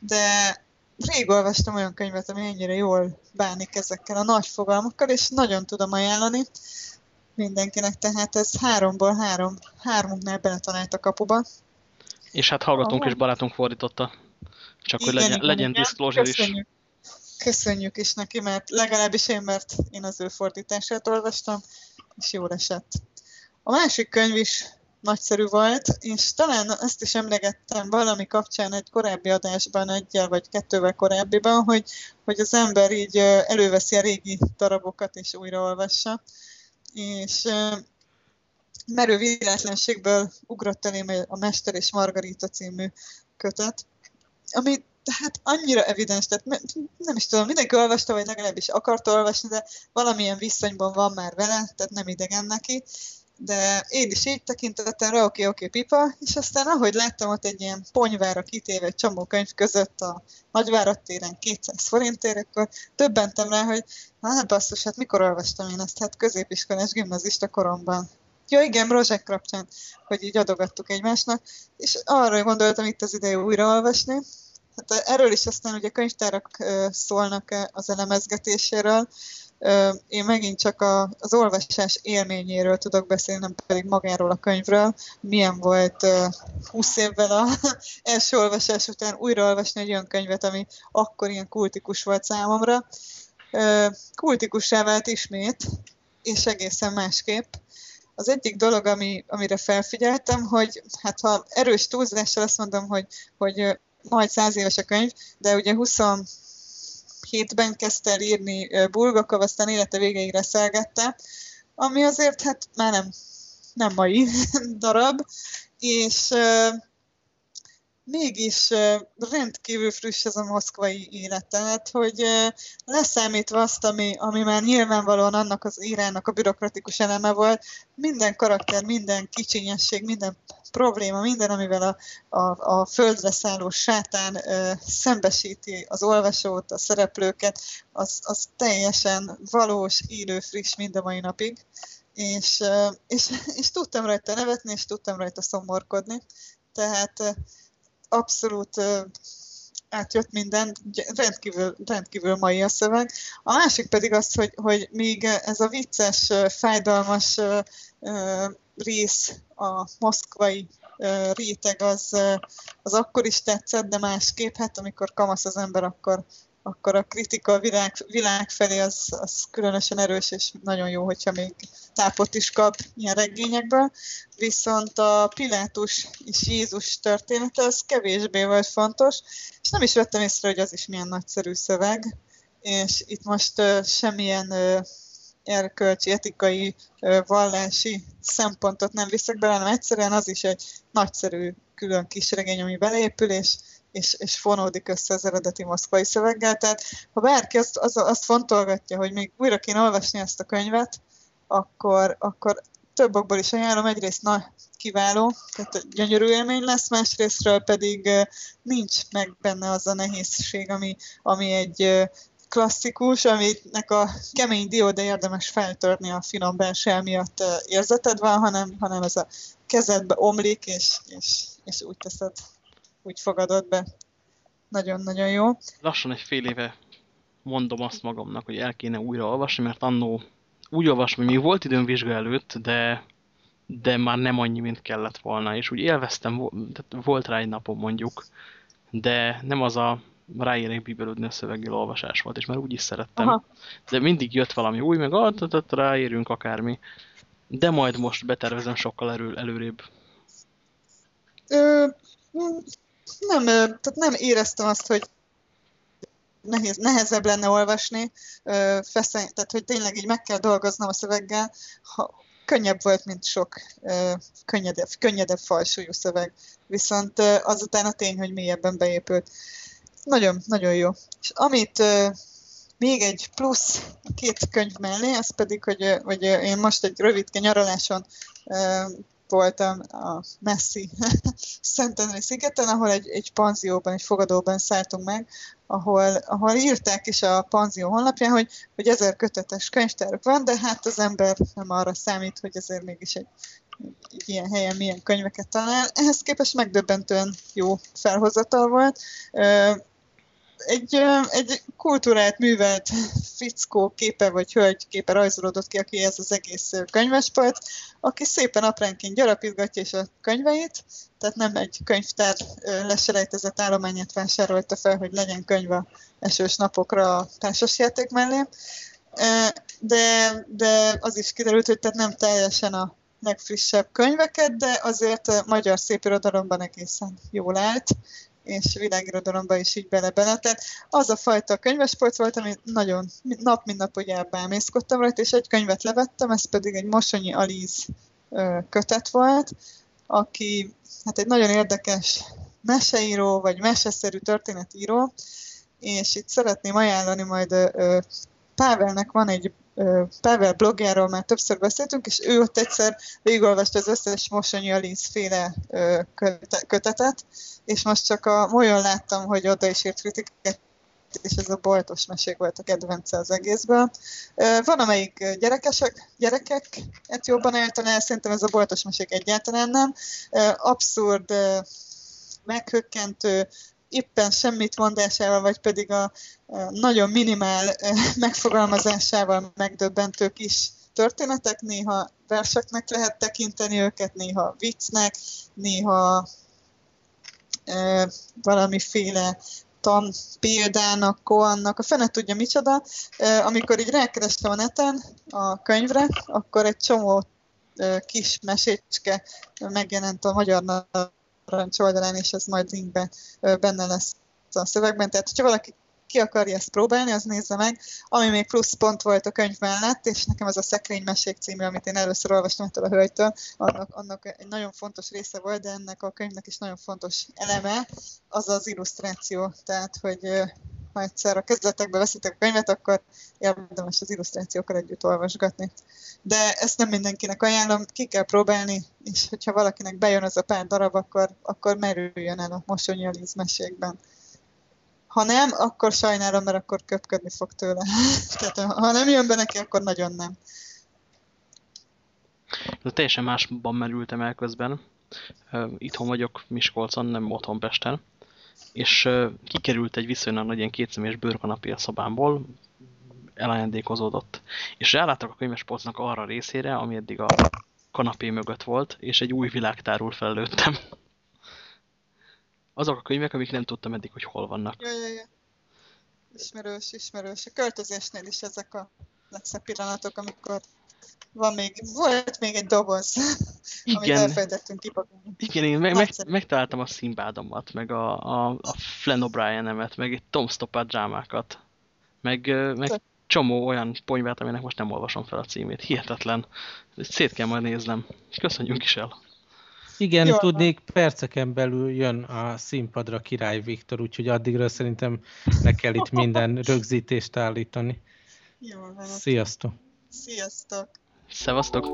D: De rég olvastam olyan könyvet, ami ennyire jól bánik ezekkel a nagy fogalmakkal, és nagyon tudom ajánlani mindenkinek, tehát ez háromból három, háromunknál beletalált a kapuba.
B: És hát hallgatunk és barátunk fordította. Csak igen, hogy legyen, igen, legyen disclosure
D: is köszönjük is neki, mert legalábbis én, mert én az ő fordítását olvastam, és jól esett. A másik könyv is nagyszerű volt, és talán ezt is emlegettem valami kapcsán egy korábbi adásban, egyel vagy kettővel korábbiban, hogy, hogy az ember így előveszi a régi darabokat és újraolvassa. És merő véletlenségből ugrott elém a Mester és Margarita című kötet, ami hát annyira evidens, tehát nem is tudom, mindenki olvasta, vagy legalábbis akart olvasni, de valamilyen viszonyban van már vele, tehát nem idegen neki, de én is így tekintettem rá, oké, oké, pipa, és aztán ahogy láttam ott egy ilyen ponyvára kitéve egy csomó könyv között a Nagyvárat téren 200 forintért, akkor többentem rá, hogy hát basszus, hát mikor olvastam én ezt, hát középiskolás gimnazista koromban. Ja igen, Rozsek kapcsán, hogy így adogattuk egymásnak, és arra gondoltam itt az ideje újraolvasni, Hát erről is aztán ugye könyvtárak szólnak az elemezgetéséről. Én megint csak az olvasás élményéről tudok beszélni, nem pedig magáról a könyvről. Milyen volt 20 évvel a első olvasás után újraolvasni egy olyan könyvet, ami akkor ilyen kultikus volt számomra. Kultikussá vált ismét, és egészen másképp. Az egyik dolog, ami, amire felfigyeltem, hogy hát ha erős túlzással azt mondom, hogy, hogy majd száz éves a könyv, de ugye 27-ben kezdte el írni Bulgakov, aztán élete végéig reszelgette, ami azért hát már nem, nem mai darab, és mégis rendkívül friss ez a moszkvai élet. Tehát, hogy leszámítva azt, ami, ami már nyilvánvalóan annak az írának a bürokratikus eleme volt, minden karakter, minden kicsinyesség, minden probléma, minden, amivel a, a, a földre szálló sátán ö, szembesíti az olvasót, a szereplőket, az, az teljesen valós, élő, friss mind a mai napig. És, ö, és, és tudtam rajta nevetni, és tudtam rajta szomorkodni. Tehát abszolút átjött minden, rendkívül, rendkívül mai a szöveg. A másik pedig az, hogy, hogy még ez a vicces, fájdalmas rész, a moszkvai réteg, az, az akkor is tetszett, de másképp, hát amikor kamasz az ember, akkor, akkor a kritika a világ, világ felé az, az különösen erős, és nagyon jó, hogyha még tápot is kap ilyen regényekből. Viszont a Pilátus és Jézus története az kevésbé volt fontos, és nem is vettem észre, hogy az is milyen nagyszerű szöveg, és itt most uh, semmilyen uh, erkölcsi, etikai, vallási szempontot nem viszek bele, hanem egyszerűen az is egy nagyszerű külön kis regény, ami beleépül, és és, és fonódik össze az eredeti moszkvai szöveggel. Tehát ha bárki azt, az, azt fontolgatja, hogy még újra kéne olvasni ezt a könyvet, akkor, akkor több okból is ajánlom. Egyrészt na, kiváló, tehát gyönyörű élmény lesz, másrésztről pedig nincs meg benne az a nehézség, ami, ami egy klasszikus, aminek a kemény dió, de érdemes feltörni a finom belső miatt érzeted van, hanem, hanem ez a kezedbe omlik, és, és, és úgy teszed úgy fogadott be. Nagyon-nagyon jó.
B: Lassan egy fél éve mondom azt magamnak, hogy el kéne újra olvasni, mert annó úgy olvasom, hogy még volt időm vizsga előtt, de, de már nem annyi, mint kellett volna, és úgy élveztem, volt rá egy napom mondjuk, de nem az a ráérnék bíbelődni a szöveggel olvasás volt, és már úgy is szerettem. Aha. De mindig jött valami új, meg adott, ráérünk akármi. De majd most betervezem sokkal elő, előrébb.
D: Ö, nem, tehát nem éreztem azt, hogy nehéz, nehezebb lenne olvasni, feszeny, tehát hogy tényleg így meg kell dolgoznom a szöveggel, ha, könnyebb volt, mint sok könnyedebb, könnyedebb falsúlyú szöveg. Viszont azután a tény, hogy mélyebben beépült. Nagyon, nagyon jó. És amit még egy plusz a két könyv mellé, az pedig, hogy, hogy én most egy rövidke nyaraláson voltam a Messi Szentendrei szigeten, ahol egy, egy panzióban, egy fogadóban szálltunk meg, ahol, ahol írták is a panzió honlapján, hogy, hogy ezer kötetes könyvtárok van, de hát az ember nem arra számít, hogy ezért mégis egy, egy ilyen helyen milyen könyveket talál. Ehhez képest megdöbbentően jó felhozatal volt egy, egy kultúrát művelt fickó képe vagy hölgy képe rajzolódott ki, aki ez az egész könyvespalt, aki szépen apránként gyarapítgatja is a könyveit, tehát nem egy könyvtár leselejtezett állományát vásárolta fel, hogy legyen könyv a esős napokra a társasjáték mellé, de, de az is kiderült, hogy tehát nem teljesen a legfrissebb könyveket, de azért magyar szépirodalomban egészen jól állt, és világirodalomba is így bele-bele. Tehát az a fajta könyvesport volt, ami nagyon nap mint nap ugye elbámészkodtam rajta, és egy könyvet levettem, ez pedig egy Mosonyi Alíz kötet volt, aki hát egy nagyon érdekes meseíró, vagy meseszerű történetíró, és itt szeretném ajánlani majd Pávelnek van egy Pavel blogjáról már többször beszéltünk, és ő ott egyszer végigolvasta az összes Mosonyi Alice féle kötetet, és most csak a molyon láttam, hogy oda is írt kritikát, és ez a boltos mesék volt a kedvence az egészből. Van, amelyik gyerekesek, gyerekeket jobban el, szerintem ez a boltos mesék egyáltalán nem. Abszurd, meghökkentő, éppen semmit mondásával, vagy pedig a, nagyon minimál megfogalmazásával megdöbbentő kis történetek, néha verseknek lehet tekinteni őket, néha viccnek, néha e, valamiféle tan példának, koannak, a fene tudja micsoda. E, amikor így rákerestem a neten a könyvre, akkor egy csomó e, kis mesécske megjelent a magyar narancs oldalán, és ez majd linkben benne lesz a szövegben. Tehát, hogyha valaki ki akarja ezt próbálni, az nézze meg. Ami még plusz pont volt a könyv mellett, és nekem az a Szekrénymesék című, amit én először olvastam ettől a hölgytől, annak, annak egy nagyon fontos része volt, de ennek a könyvnek is nagyon fontos eleme, az az illusztráció. Tehát, hogy ha egyszer a kezdetekbe veszitek a könyvet, akkor érdemes az illusztrációkkal együtt olvasgatni. De ezt nem mindenkinek ajánlom, ki kell próbálni, és hogyha valakinek bejön az a pár darab, akkor, akkor merüljön el a mosonyi a. Ha nem, akkor sajnálom, mert akkor köpködni fog tőle. Tehát ha nem jön be neki, akkor nagyon nem.
B: De teljesen másban merültem el közben. Itthon vagyok Miskolcon, nem otthon Pesten és kikerült egy viszonylag nagy ilyen kétszemélyes bőrkanapé a szobámból, elajándékozódott. És ráláttak a könyvespolcnak arra a részére, ami eddig a kanapé mögött volt, és egy új világ tárul felőttem. Azok a könyvek, amik nem tudtam eddig, hogy hol vannak.
D: Ja, ja, ja. Ismerős, ismerős. A költözésnél is ezek a legszebb pillanatok, amikor van még, volt még egy doboz, Igen. amit elfelejtettünk kipakolni.
B: Igen, én meg, meg, megtaláltam a Szimbádomat, meg a, a, a Flann O'Brien-emet, meg egy Tom Stoppard drámákat, meg, meg csomó olyan ponyvát, aminek most nem olvasom fel a címét. Hihetetlen. Szét kell majd néznem. Köszönjünk is el.
C: Igen, Jó, tudnék, perceken belül jön a színpadra Király Viktor, úgyhogy addigra szerintem ne kell itt minden rögzítést állítani.
D: Jó,
C: Sziasztok!
D: Sziasztok!
B: Szevasztok!